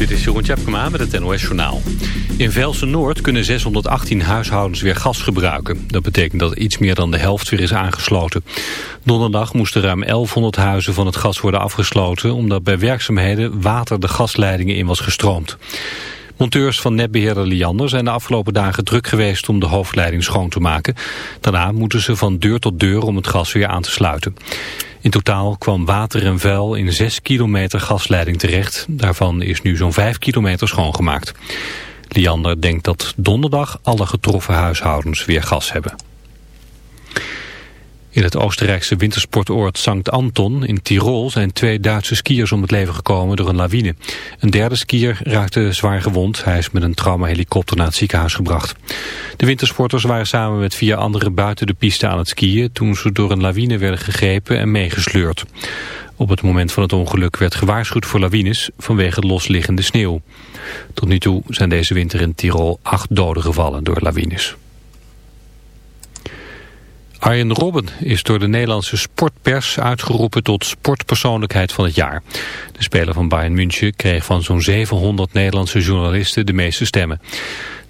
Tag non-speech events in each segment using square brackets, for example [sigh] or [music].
Dit is Jeroen Tjepkema met het NOS Journaal. In Velsen-Noord kunnen 618 huishoudens weer gas gebruiken. Dat betekent dat iets meer dan de helft weer is aangesloten. Donderdag moesten ruim 1100 huizen van het gas worden afgesloten... omdat bij werkzaamheden water de gasleidingen in was gestroomd. Monteurs van netbeheerder Liander zijn de afgelopen dagen druk geweest om de hoofdleiding schoon te maken. Daarna moeten ze van deur tot deur om het gas weer aan te sluiten. In totaal kwam water en vuil in 6 kilometer gasleiding terecht. Daarvan is nu zo'n 5 kilometer schoongemaakt. Liander denkt dat donderdag alle getroffen huishoudens weer gas hebben. In het Oostenrijkse wintersportoord Sankt Anton in Tirol zijn twee Duitse skiers om het leven gekomen door een lawine. Een derde skier raakte zwaar gewond. Hij is met een traumahelikopter naar het ziekenhuis gebracht. De wintersporters waren samen met vier anderen buiten de piste aan het skiën toen ze door een lawine werden gegrepen en meegesleurd. Op het moment van het ongeluk werd gewaarschuwd voor lawines vanwege losliggende sneeuw. Tot nu toe zijn deze winter in Tirol acht doden gevallen door lawines. Arjen Robben is door de Nederlandse sportpers uitgeroepen tot sportpersoonlijkheid van het jaar. De speler van Bayern München kreeg van zo'n 700 Nederlandse journalisten de meeste stemmen.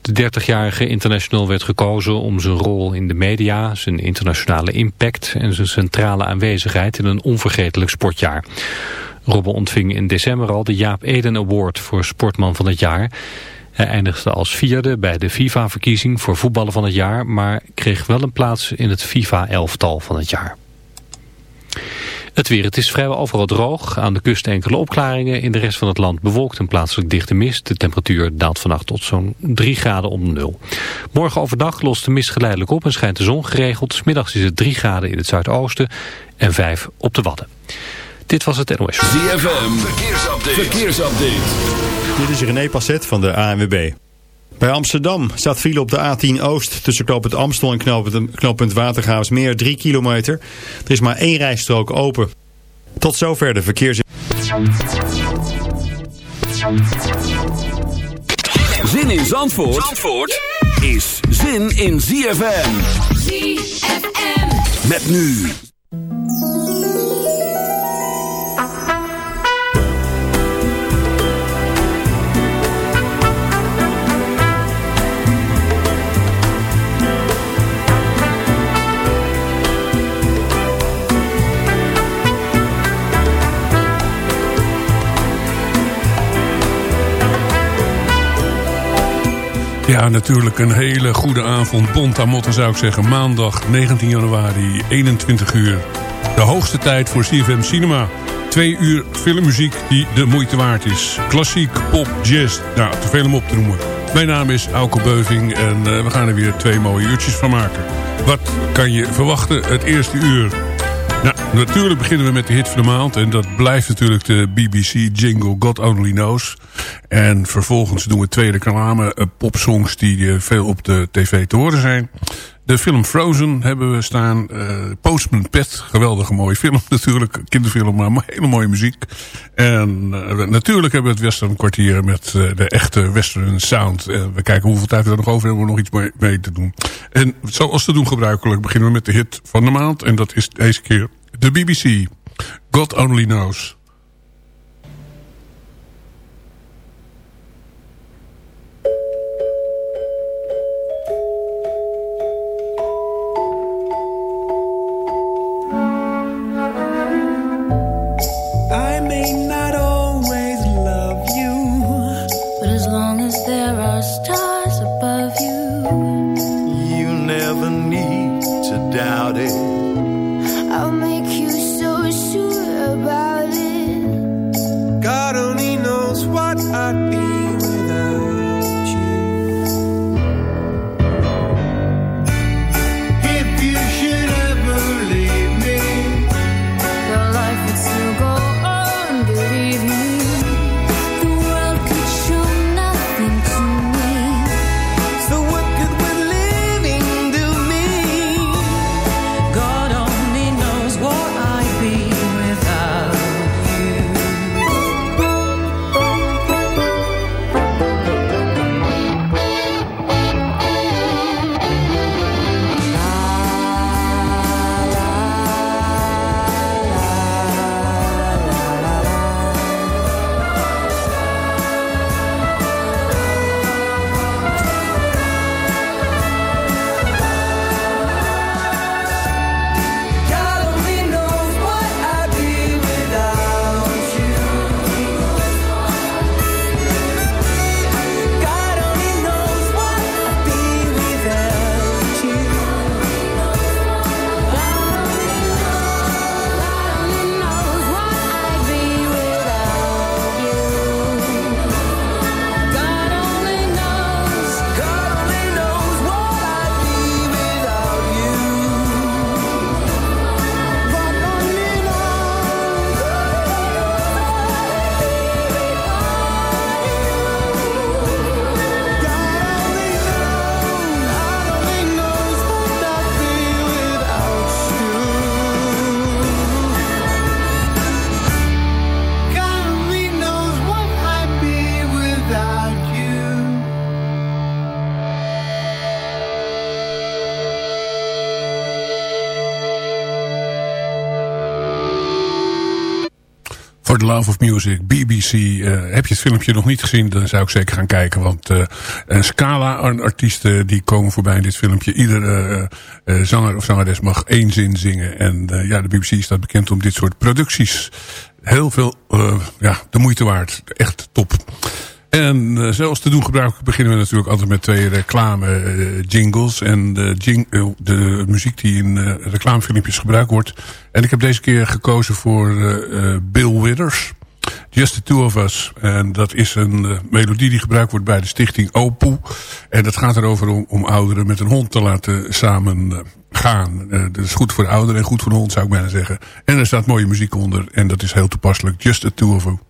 De 30-jarige international werd gekozen om zijn rol in de media, zijn internationale impact en zijn centrale aanwezigheid in een onvergetelijk sportjaar. Robben ontving in december al de Jaap Eden Award voor sportman van het jaar. Hij eindigde als vierde bij de FIFA-verkiezing voor voetballen van het jaar, maar kreeg wel een plaats in het FIFA-elftal van het jaar. Het weer, het is vrijwel overal droog. Aan de kust enkele opklaringen. In de rest van het land bewolkt en plaatselijk dichte mist. De temperatuur daalt vannacht tot zo'n 3 graden om nul. Morgen overdag lost de mist geleidelijk op en schijnt de zon geregeld. Smiddags is het 3 graden in het zuidoosten en 5 op de Wadden. Dit was het NOS. ZFM, verkeersupdate. verkeersupdate. Dit is René Passet van de ANWB. Bij Amsterdam staat file op de A10 Oost tussen knooppunt Amstel en knooppunt, knooppunt Watergraafsmeer 3 kilometer. Er is maar één rijstrook open. Tot zover de verkeers... Zin in Zandvoort, Zandvoort is zin in ZFM. ZFM. Met nu... Ja, natuurlijk een hele goede avond. Bontamotten zou ik zeggen. Maandag 19 januari, 21 uur. De hoogste tijd voor CFM Cinema. Twee uur filmmuziek die de moeite waard is. Klassiek, pop, jazz. Nou, te veel om op te noemen. Mijn naam is Auke Beuving en uh, we gaan er weer twee mooie uurtjes van maken. Wat kan je verwachten het eerste uur? Nou, natuurlijk beginnen we met de hit van de maand. En dat blijft natuurlijk de BBC jingle God Only Knows. En vervolgens doen we tweede reclame uh, popsongs die uh, veel op de tv te horen zijn. De film Frozen hebben we staan. Uh, Postman Pet, geweldige mooie film [laughs] natuurlijk. Kinderfilm, maar hele mooie muziek. En natuurlijk hebben we het Western kwartier met de echte Western sound. we kijken hoeveel tijd we er nog over hebben om nog iets mee, mee te doen. En zoals te doen gebruikelijk beginnen we met de hit van de maand. En dat is deze keer de BBC. God Only Knows. Of Music, BBC. Uh, heb je het filmpje nog niet gezien, dan zou ik zeker gaan kijken. Want uh, een scala aan artiesten die komen voorbij in dit filmpje. Iedere uh, zanger of zangeres mag één zin zingen. En ja, de BBC staat bekend om dit soort producties. Heel veel, ja, de moeite waard. Echt top. En uh, zoals te doen gebruik beginnen we natuurlijk altijd met twee reclame uh, jingles. En de, uh, de muziek die in reclamefilmpjes gebruikt wordt. En ik heb deze keer gekozen voor Bill Withers. Just the Two of Us. En dat is een melodie die gebruikt wordt bij de stichting OPU. En dat gaat erover om, om ouderen met een hond te laten samen gaan. dat is goed voor de ouderen en goed voor de hond zou ik bijna zeggen. En er staat mooie muziek onder. En dat is heel toepasselijk. Just the Two of Us.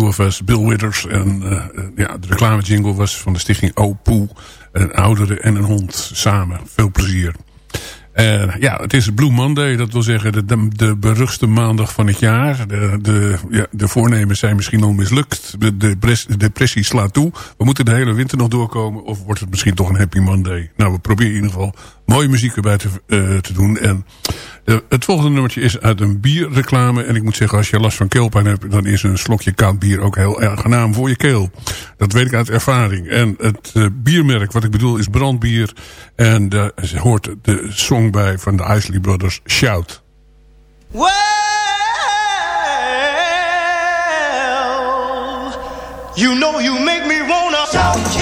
was Bill Withers. En uh, ja, de reclame jingle was van de stichting OPOE. Een oudere en een hond samen. Veel plezier. En ja, het is Blue Monday. Dat wil zeggen de, de, beruchtste maandag van het jaar. De, de, ja, de voornemens zijn misschien al mislukt. De, de, depressie slaat toe. We moeten de hele winter nog doorkomen. Of wordt het misschien toch een happy Monday? Nou, we proberen in ieder geval mooie muziek erbij te, uh, te doen. En uh, het volgende nummertje is uit een bierreclame. En ik moet zeggen, als je last van keelpijn hebt... dan is een slokje koud bier ook heel aangenaam voor je keel. Dat weet ik uit ervaring. En het uh, biermerk wat ik bedoel is brandbier. En daar hoort de song bij van de Isley Brothers, Shout. Well, you know you make me wanna shout,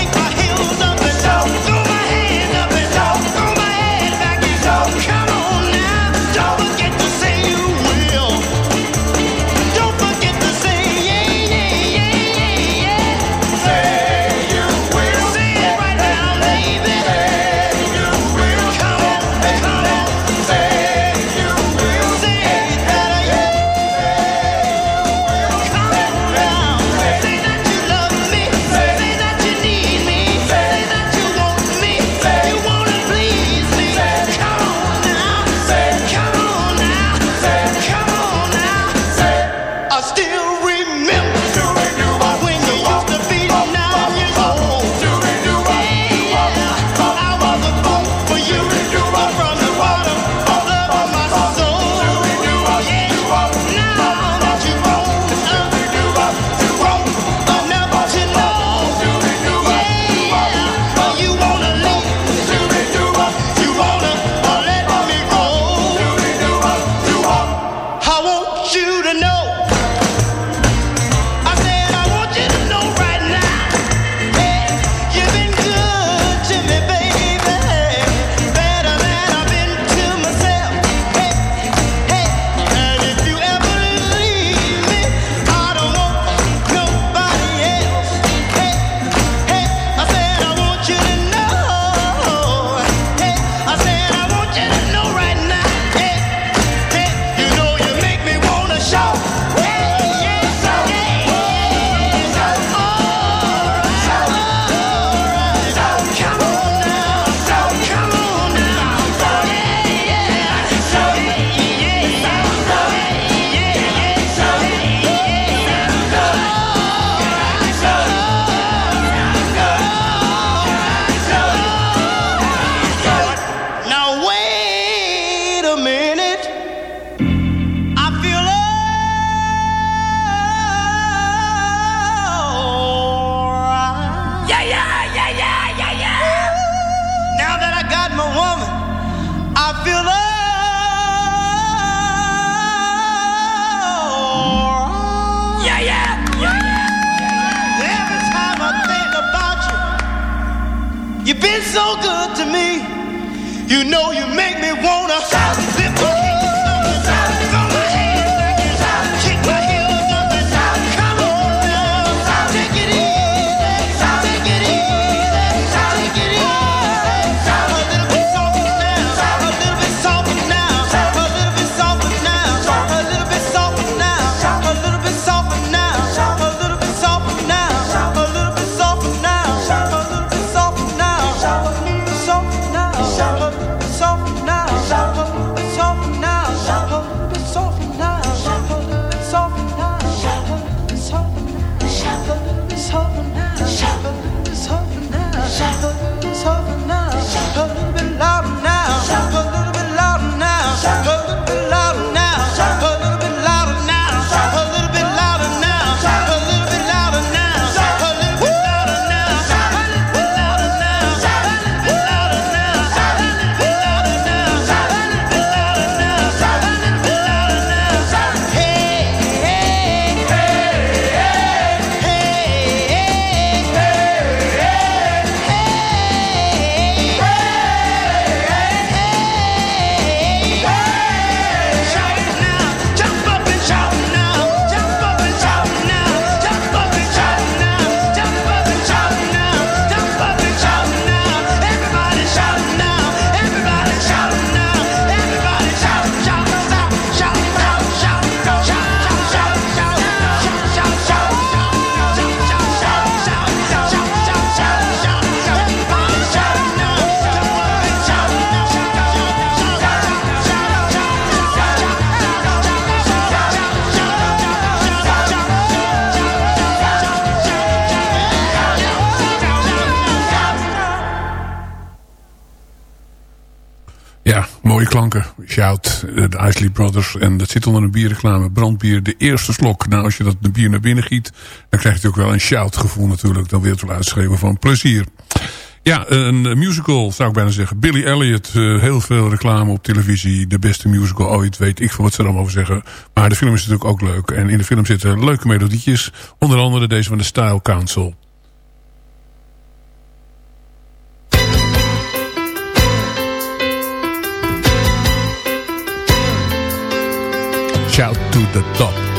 Shout, eh, de Isley Brothers. En dat zit onder een bierreclame. Brandbier, de eerste slok. Nou, als je dat de bier naar binnen giet... dan krijg je natuurlijk wel een shout gevoel natuurlijk. Dan wil je het wel uitschreeuwen van plezier. Ja, een musical zou ik bijna zeggen. Billy Elliot, uh, heel veel reclame op televisie. De beste musical ooit, weet ik veel wat ze er allemaal over zeggen. Maar de film is natuurlijk ook leuk. En in de film zitten leuke melodietjes. Onder andere deze van de Style Council. Shout to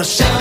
the top.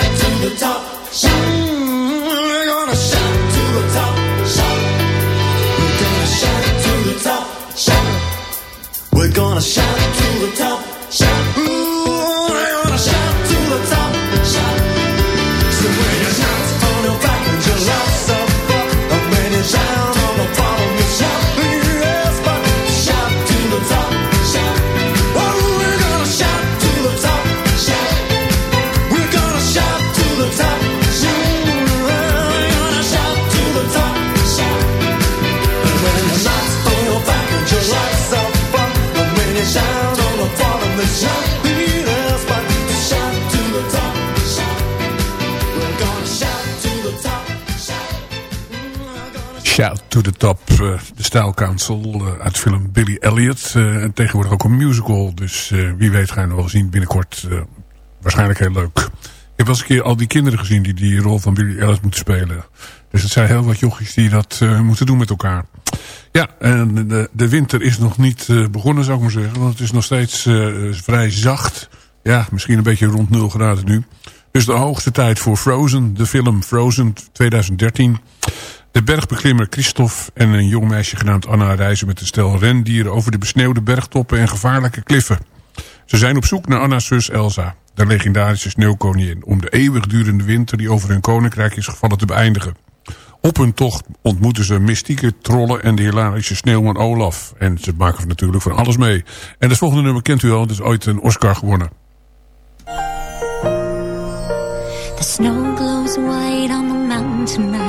Style Council uh, uit de film Billy Elliot. Uh, en tegenwoordig ook een musical. Dus uh, wie weet ga je nog wel zien binnenkort. waarschijnlijk heel leuk. Ik heb wel eens een keer al die kinderen gezien die die rol van Billy Elliot moeten spelen. Dus het zijn heel wat jochies die dat moeten doen met elkaar. Ja, en de, de winter is nog niet begonnen zou ik maar zeggen. Want het is nog steeds vrij zacht. Ja, misschien een beetje rond 0 graden nu. Dus de hoogste tijd voor Frozen, de film Frozen 2013. De bergbeklimmer Christophe en een jong meisje genaamd Anna reizen met een stel rendieren over de besneeuwde bergtoppen en gevaarlijke kliffen. Ze zijn op zoek naar Anna's zus Elsa, de legendarische sneeuwkoningin, om de eeuwigdurende winter die over hun koninkrijk is gevallen te beëindigen. Op hun tocht ontmoeten ze mystieke trollen en de hilarische sneeuwman Olaf. En ze maken natuurlijk van alles mee. En het volgende nummer kent u al, het is ooit een Oscar gewonnen. The snow glows white on the mountain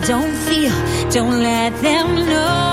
Don't feel, don't let them know.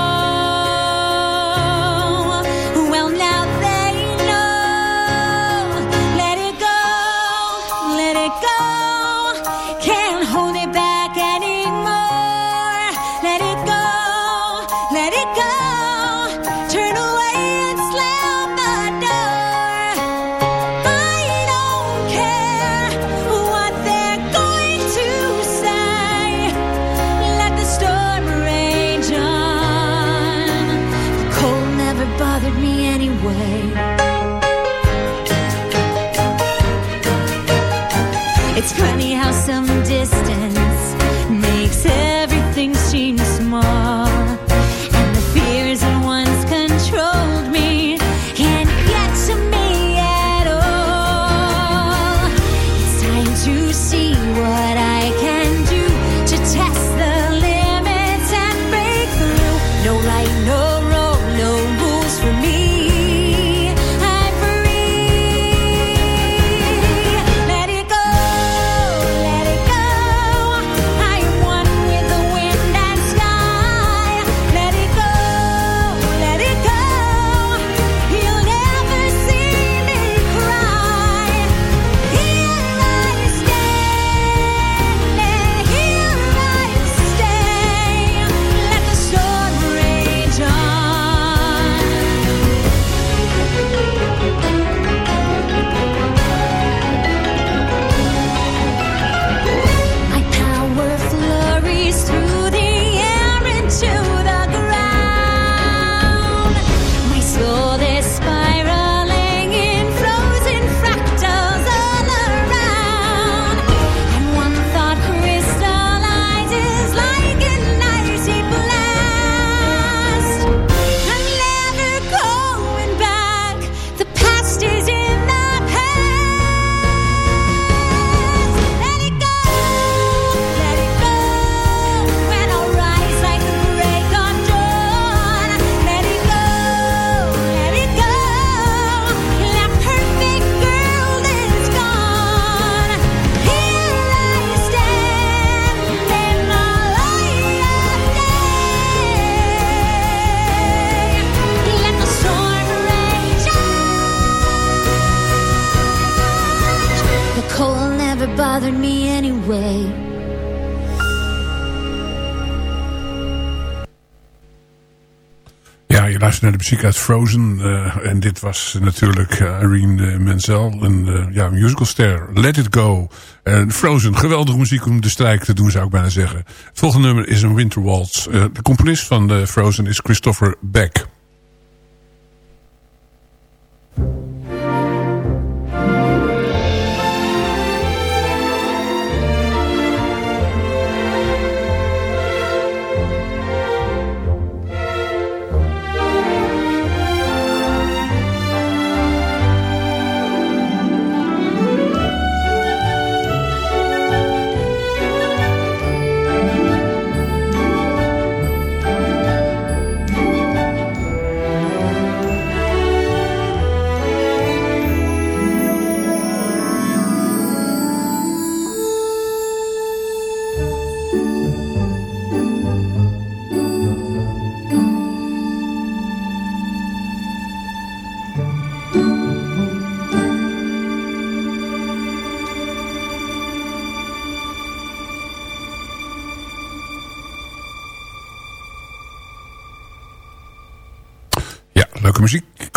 Naar de muziek uit Frozen. eh, en dit was natuurlijk eh, Irene eh, Menzel, een uh, ja, musicalster. Let It Go. En Frozen, geweldige muziek om de strijk te doen, zou ik bijna zeggen. Het volgende nummer is een Winter Waltz. De componist van Frozen is Christopher Beck.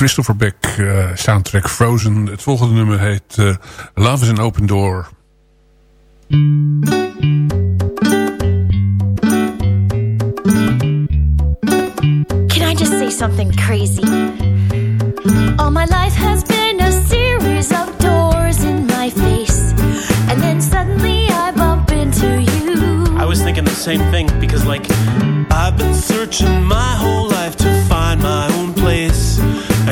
Christopher Beck, eh, soundtrack Frozen. Het volgende nummer heet eh, Love is an Open Door. Can I just say something crazy? All my life has been a series of doors in my face. And then suddenly I bump into you. I was thinking the same thing because, like, I've been searching my whole life to find my own place.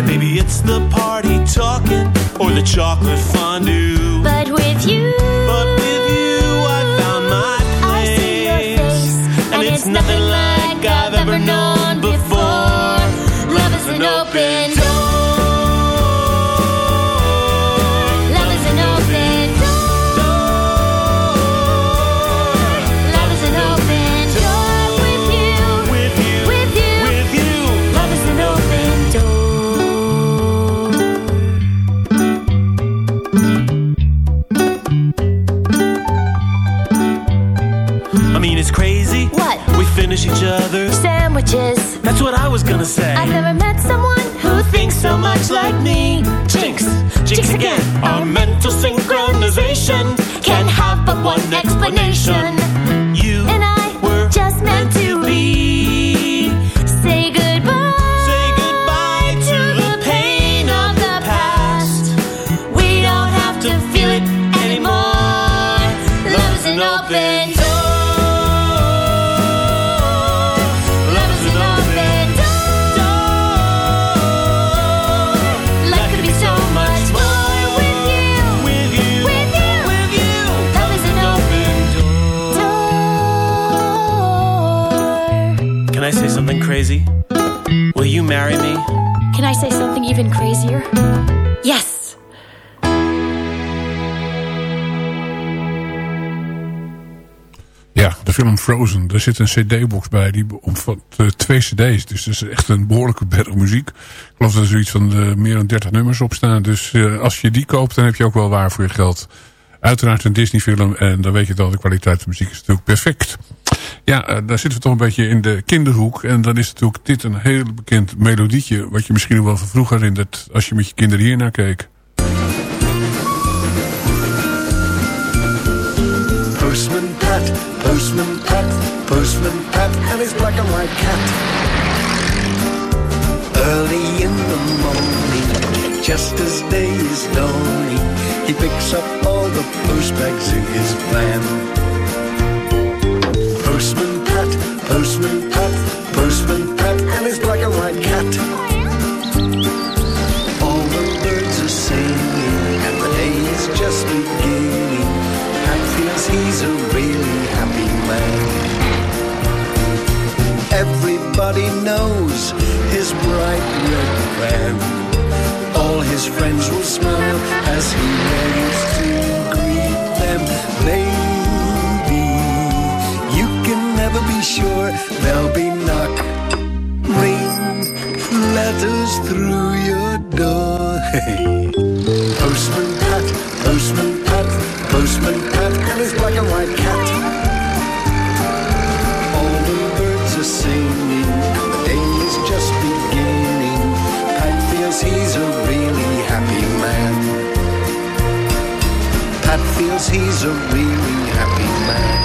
And maybe it's the party talking or the chocolate fondue. But with you, But with you, I found my I see your place. face, and it's It's nothing like I've ever known before. Love is an open door. Was gonna say. I've never met someone who thinks so much like me. Jinx, jinx again. Our mental synchronization can have but one explanation. Crazy? Will you marry me? Can I say something even crazier? Yes. Ja, de film Frozen. Daar zit een cd-box bij. Die omvat eh, twee cd's. Dus dat is echt een behoorlijke berg muziek. Ik geloof dat er zoiets van eh, meer dan 30 nummers op staan. Dus eh, als je die koopt, dan heb je ook wel waar voor je geld. Uiteraard een Disney film. En dan weet je dat de kwaliteit van de muziek is natuurlijk perfect. Ja, eh, daar zitten we toch een beetje in de kinderhoek. En dan is natuurlijk dit een heel bekend melodietje. Wat je misschien wel van vroeger herinnert. Als je met je kinderen hiernaar keek. Postman Pat, Postman Pat, Postman Pat, and his black and white cat. Early in the morning, just as day is dawning, he picks up all the post bags in his van. Postman Pat, Postman Pat, Postman Pat, and his black and white cat. All the birds are singing, and the day is just beginning. Pat feels he's a really happy man. Everybody knows his bright red van. His friends will smile as he waves to greet them. Maybe you can never be sure there'll be knock, ring, letters through your door. Postman Pat, Postman Pat, Postman Pat, and his black and white cat. Feels he's a really happy man.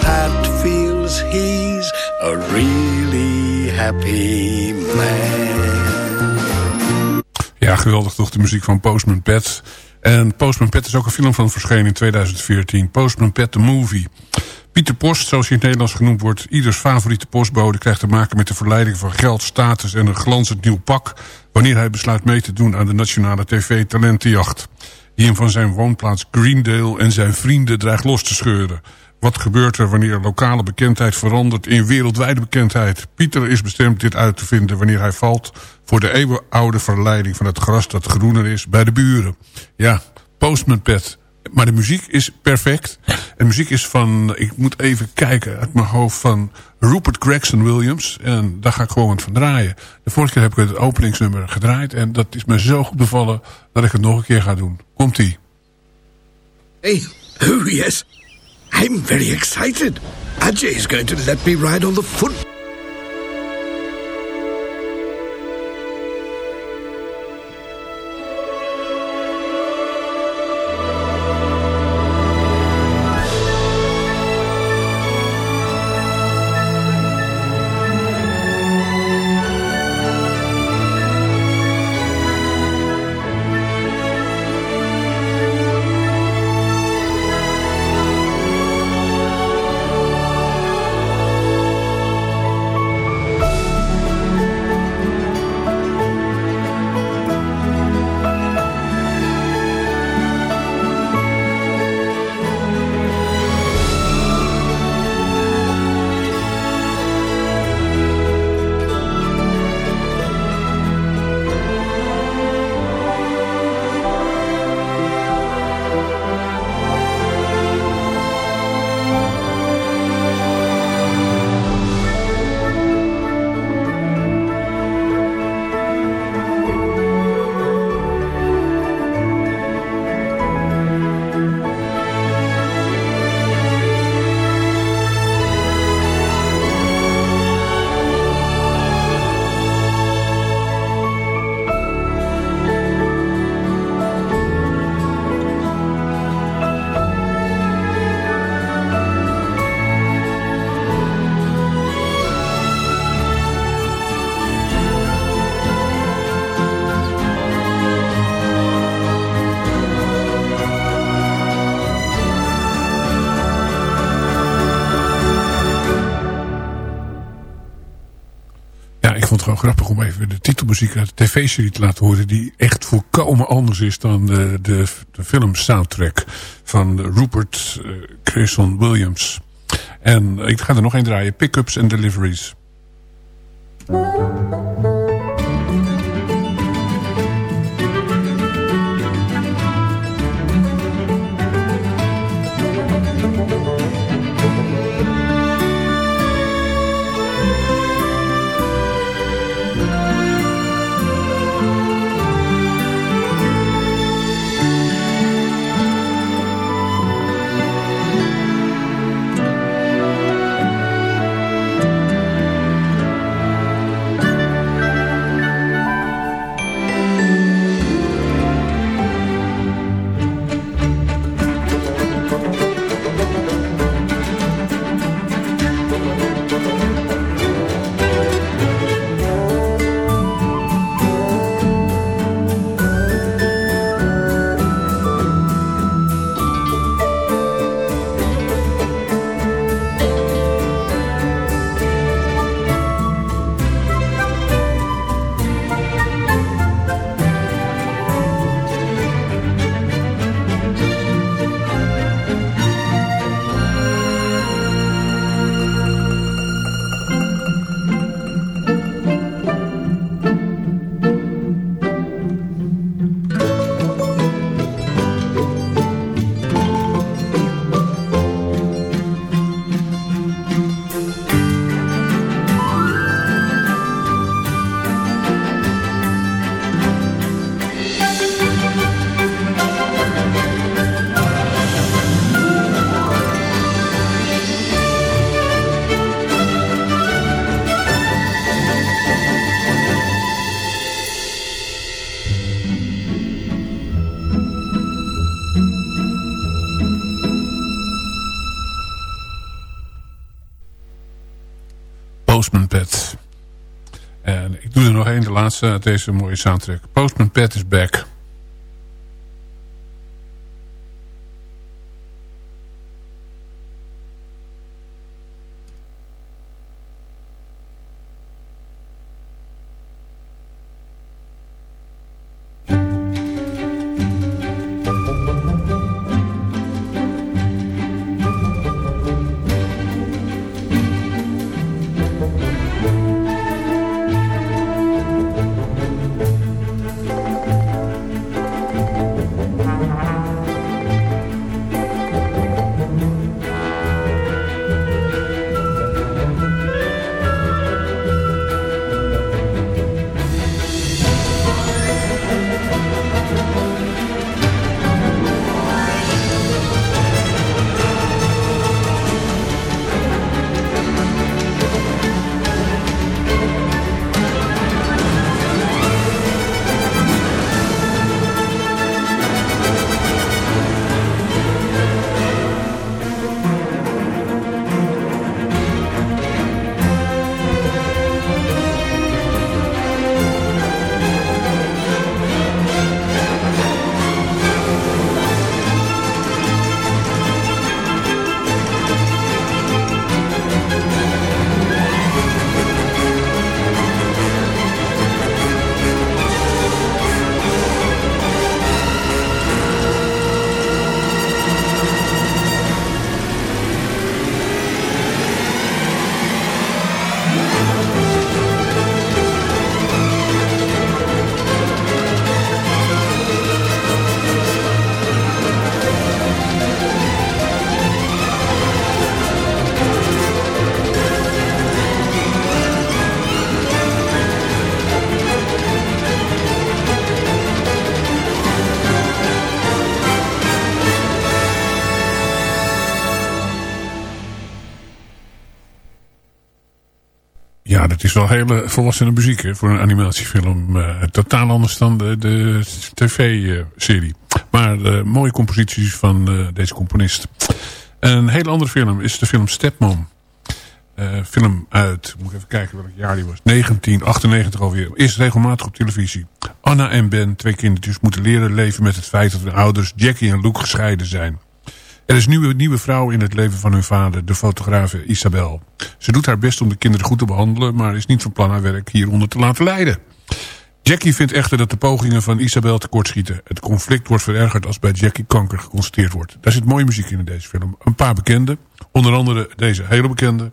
Pat feels he's a really happy man. Ja, geweldig toch de muziek van Postman Pat. En Postman Pat is ook een film van verschenen in 2014. Postman Pat the Movie. Pieter Post, zoals hij in het Nederlands genoemd wordt... ieders favoriete postbode krijgt te maken met de verleiding van geld, status... en een glanzend nieuw pak... wanneer hij besluit mee te doen aan de nationale tv-talentenjacht... die hem van zijn woonplaats Greendale en zijn vrienden dreigt los te scheuren... Wat gebeurt er wanneer lokale bekendheid verandert in wereldwijde bekendheid? Pieter is bestemd dit uit te vinden wanneer hij valt... voor de eeuwenoude verleiding van het gras dat groener is bij de buren. Ja, Postman Pat. Maar de muziek is perfect. De muziek is van, ik moet even kijken uit mijn hoofd... van Rupert Gregson Williams. En daar ga ik gewoon van draaien. De vorige keer heb ik het openingsnummer gedraaid... en dat is me zo goed bevallen dat ik het nog een keer ga doen. Komt-ie. Hey, oh [laughs] yes. I'm very excited. Ajay is going to let me ride on the foot. Titelmuziek uit de tv-serie te laten horen. Die echt volkomen anders is dan de, de, film soundtrack van Rupert uh, Williams. En ik ga er nog één draaien. Pickups and Deliveries. Deze mooie soundtrack. Postman Pat is back. Hele volwassene muziek hè, voor een animatiefilm. Uh, totaal anders dan de, de tv-serie. Maar uh, mooie composities van uh, deze componist. Een hele andere film is de film Stepmom. film uit, moet ik even kijken welk jaar die was. 1998 alweer. Is regelmatig op televisie. Anna en Ben, twee kindertjes, moeten leren leven met het feit dat hun ouders Jackie en Luke gescheiden zijn. Er is nu een nieuwe vrouw in het leven van hun vader, de fotografe Isabel. Ze doet haar best om de kinderen goed te behandelen... maar is niet van plan haar werk hieronder te laten leiden. Jackie vindt echter dat de pogingen van Isabel tekortschieten. Het conflict wordt verergerd als bij Jackie kanker geconstateerd wordt. Daar zit mooie muziek in in deze film. Een paar bekende, onder andere deze hele bekende...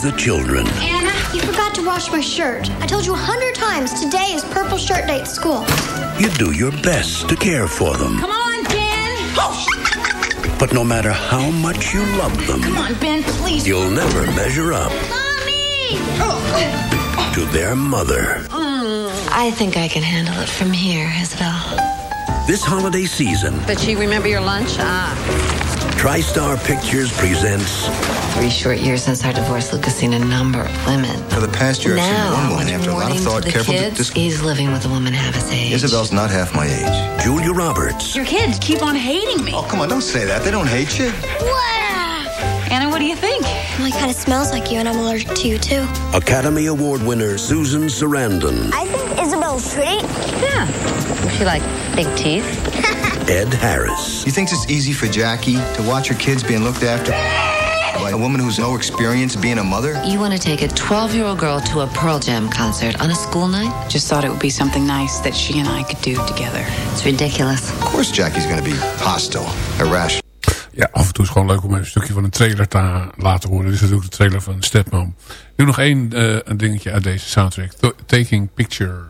to the children. Anna, you forgot to wash my shirt. I told you a hundred times today is purple shirt day at school. You do your best to care for them. Come on, Ben. [laughs] But no matter how much you love them, Come on, Ben, please. you'll never measure up Mommy! to their mother. I think I can handle it from here, Isabel. This holiday season, But you remember your lunch? Ah. TriStar Pictures presents Three short years since our divorce, Luke has seen a number of women. For the past year, I've seen one woman after a lot of thought, to the careful. kids, dis- he's living with a woman half his age. Isabel's not half my age. Julia Roberts, Your kids keep on hating me. Oh, come on, don't say that. They don't hate you. What? Anna, what do you think? Well, it kind of smells like you, and I'm allergic to you too. Academy Award winner Susan Sarandon, I think Isabel's pretty. Yeah. She like big teeth. [laughs] Ed Harris, You think it's easy for Jackie to watch her kids being looked after by a woman who's no experience being a mother? You want to take a 12 year old girl to a Pearl Jam concert on a school night? Just thought it would be something nice that she and I could do together. It's ridiculous. Of course Jackie's going to be hostile, irrational. Ja, af en toe is het gewoon leuk om even een stukje van een trailer te laten horen. Dit is natuurlijk de trailer van Stepmom. Nu nog één eh, een dingetje uit deze soundtrack. Taking Picture.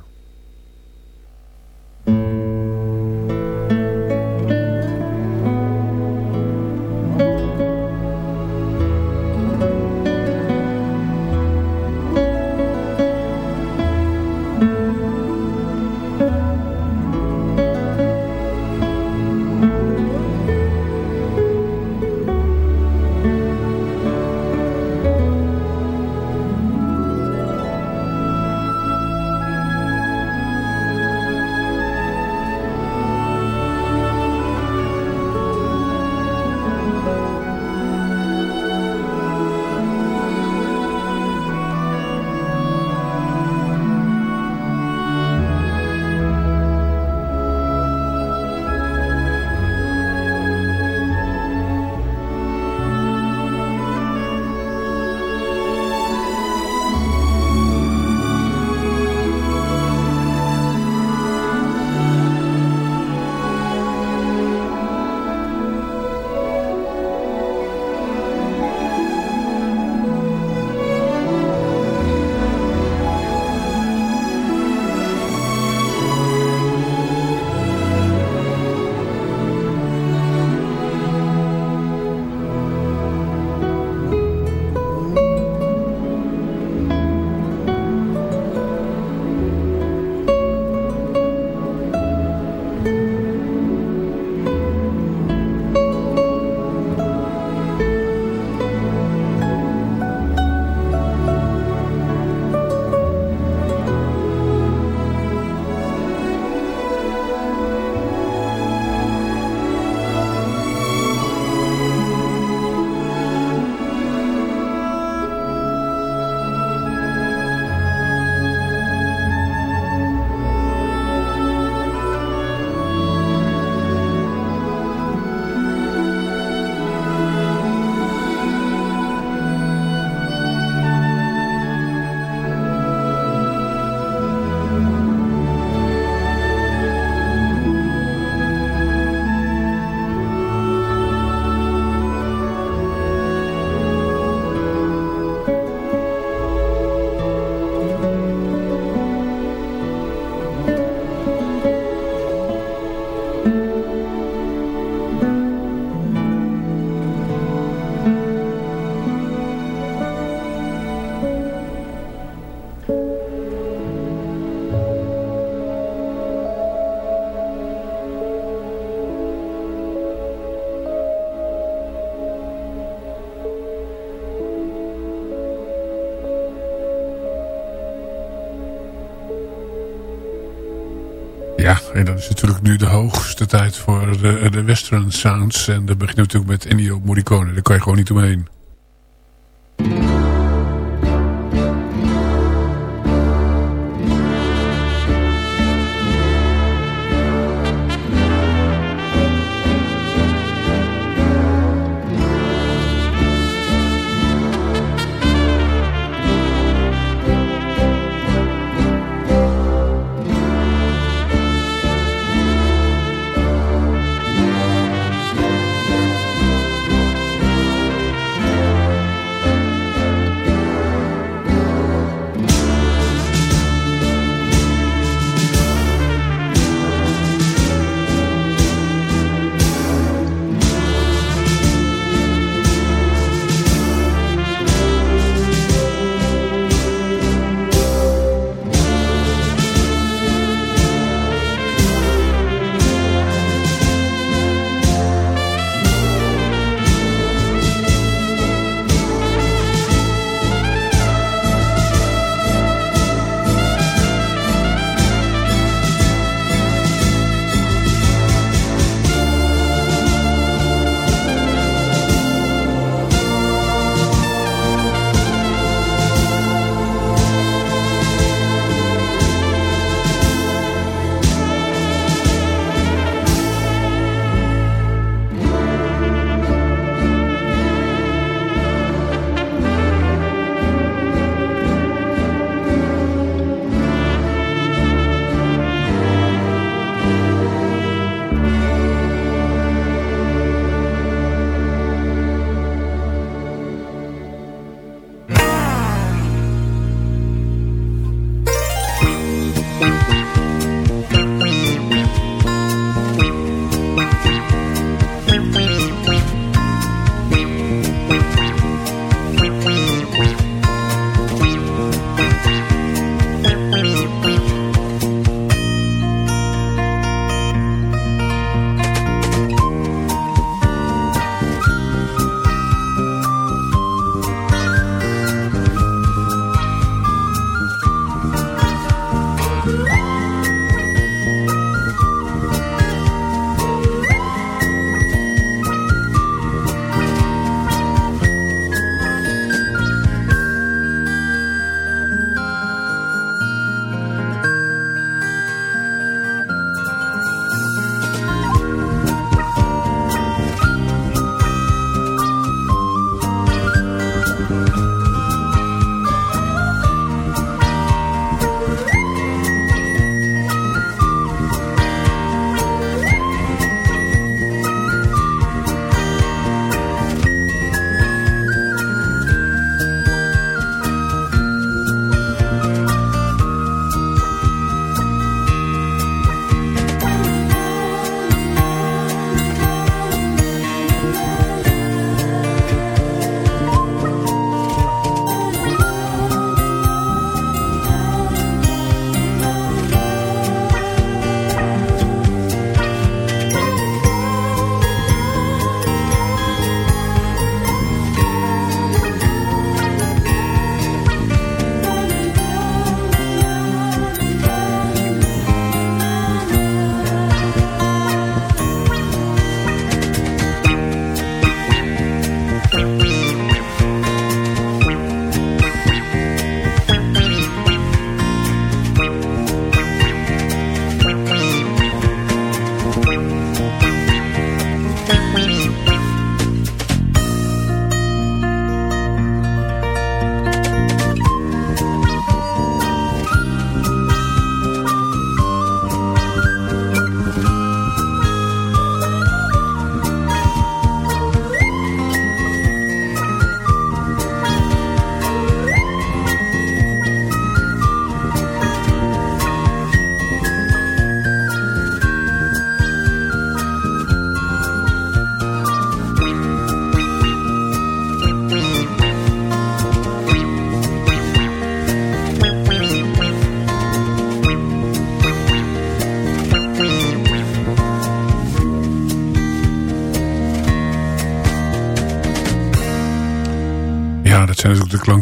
En dat is natuurlijk nu de hoogste tijd voor de, western sounds. En dat begint natuurlijk met Ennio Morricone. Daar kan je gewoon niet omheen.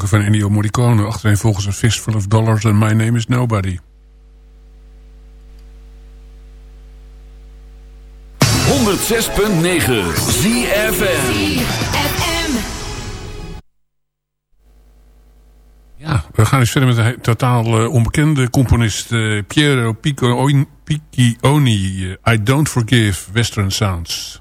Van Ennio Morricone. Achterin volgens een fistful of dollars en My Name is Nobody. ZFM. Ja, we gaan eens verder met een totaal eh, onbekende componist. eh, Piero Piccioni, Piccioni eh, I Don't Forgive Western Sounds.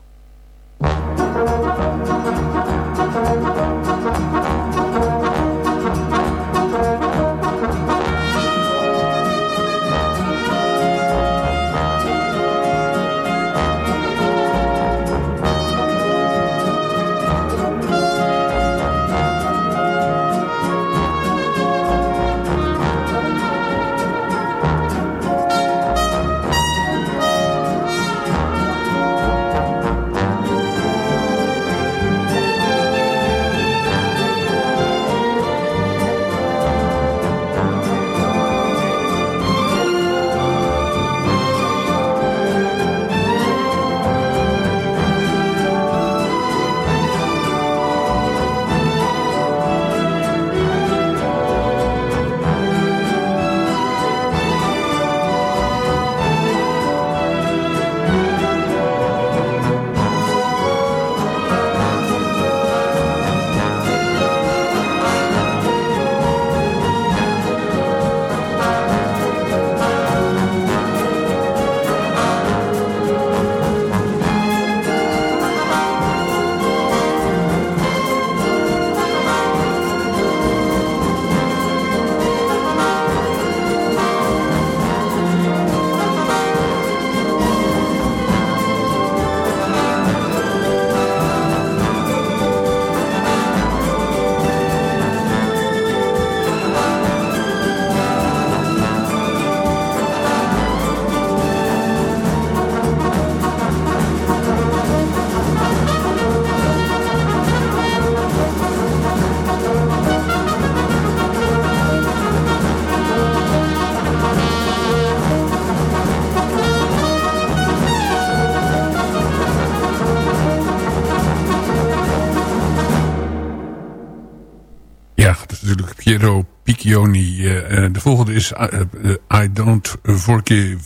Piero Piccioni. eh, eh, de volgende is eh, I Don't Forgive.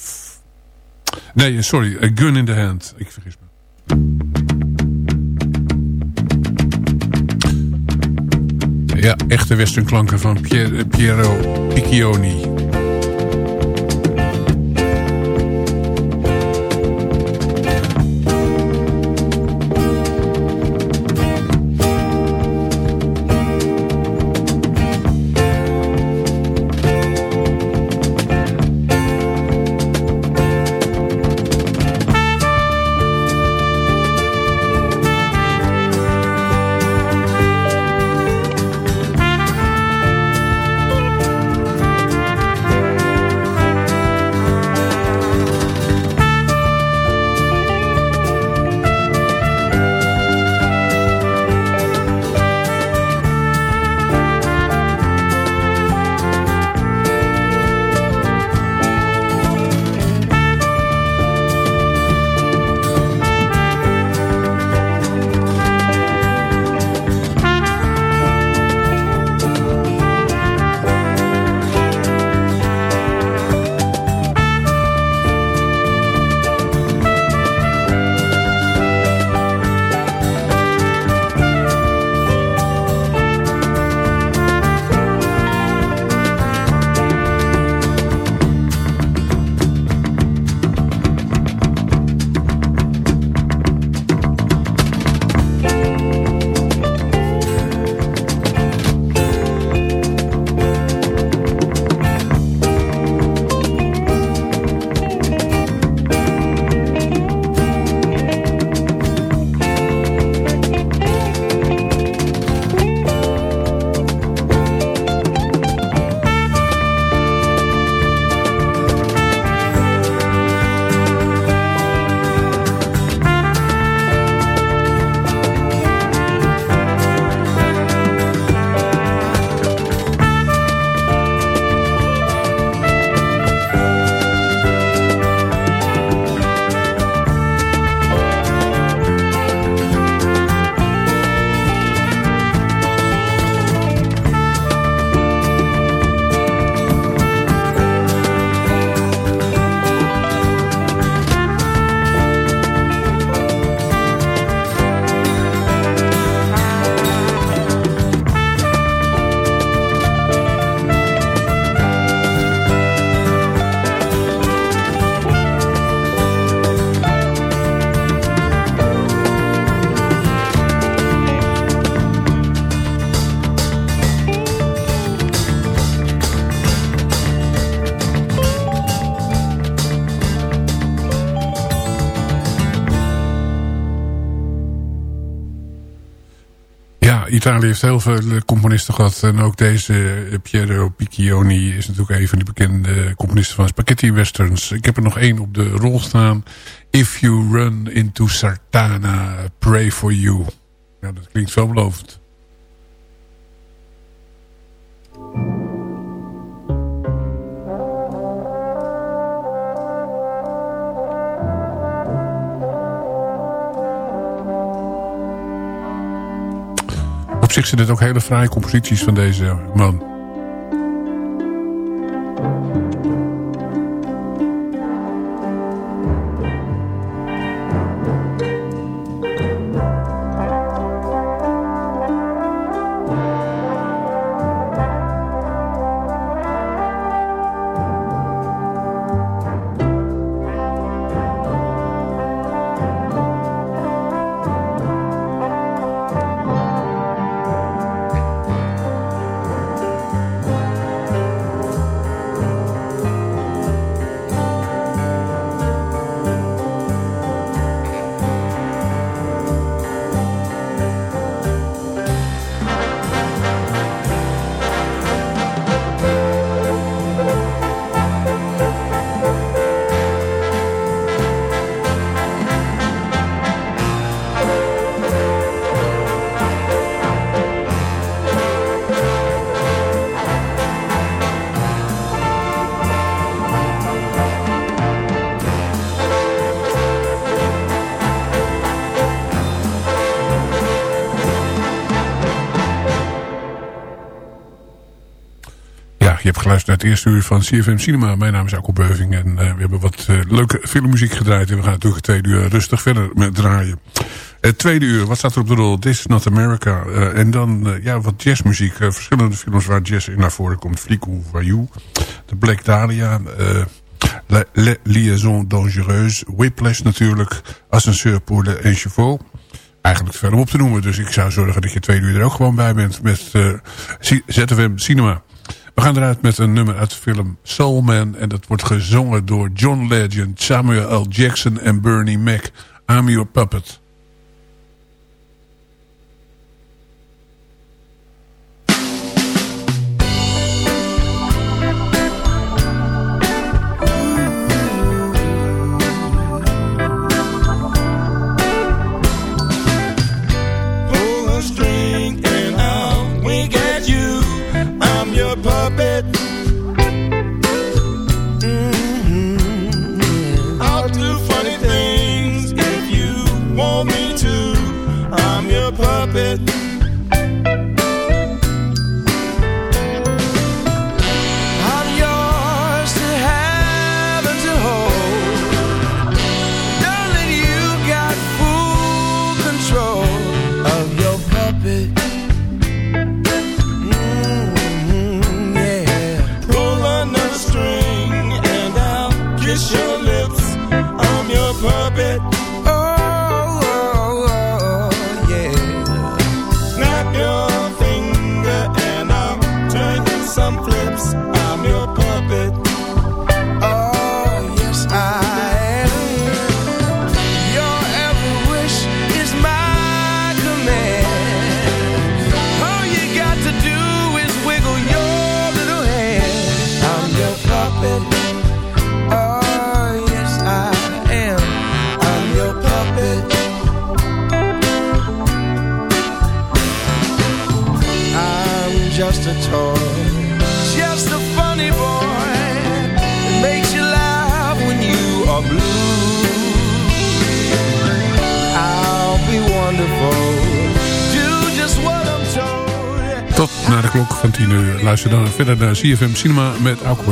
Nee, sorry. A Gun in the Hand. Ik vergis me. Ja, echte westernklanken van Pier- Piero Piccioni. Italië heeft heel veel eh, componisten gehad. En ook deze eh, Piero Piccioni is natuurlijk een van de bekende componisten van spaghetti westerns. Ik heb er nog één op de rol staan. If you run into Sartana, pray for you. Ja, dat klinkt veelbelovend. Op zich zijn dit ook hele fraaie composities van deze man. Hebt geluisterd naar het eerste uur van CFM Cinema. Mijn naam is Alko Beuving en eh, we hebben wat eh, leuke filmmuziek gedraaid. En we gaan natuurlijk tweede uur rustig verder met draaien. Het tweede uur, wat staat er op de rol? This is Not America. Eh, en dan ja, wat jazzmuziek. Verschillende films waar jazz in naar voren komt. Flic ou Voyou, The Black Dahlia... Liaison Dangereuse, Whiplash natuurlijk... Ascenseur pour le Encheveau eigenlijk verder op te noemen. Dus ik zou zorgen dat je twee uur er ook gewoon bij bent met C- ZFM Cinema. We gaan eruit met een nummer uit de film Soul Man. En dat wordt gezongen door John Legend, Samuel L. Jackson en Bernie Mac. I'm Your Puppet. Van 10 uur. Luister dan verder naar CFM Cinema met Alko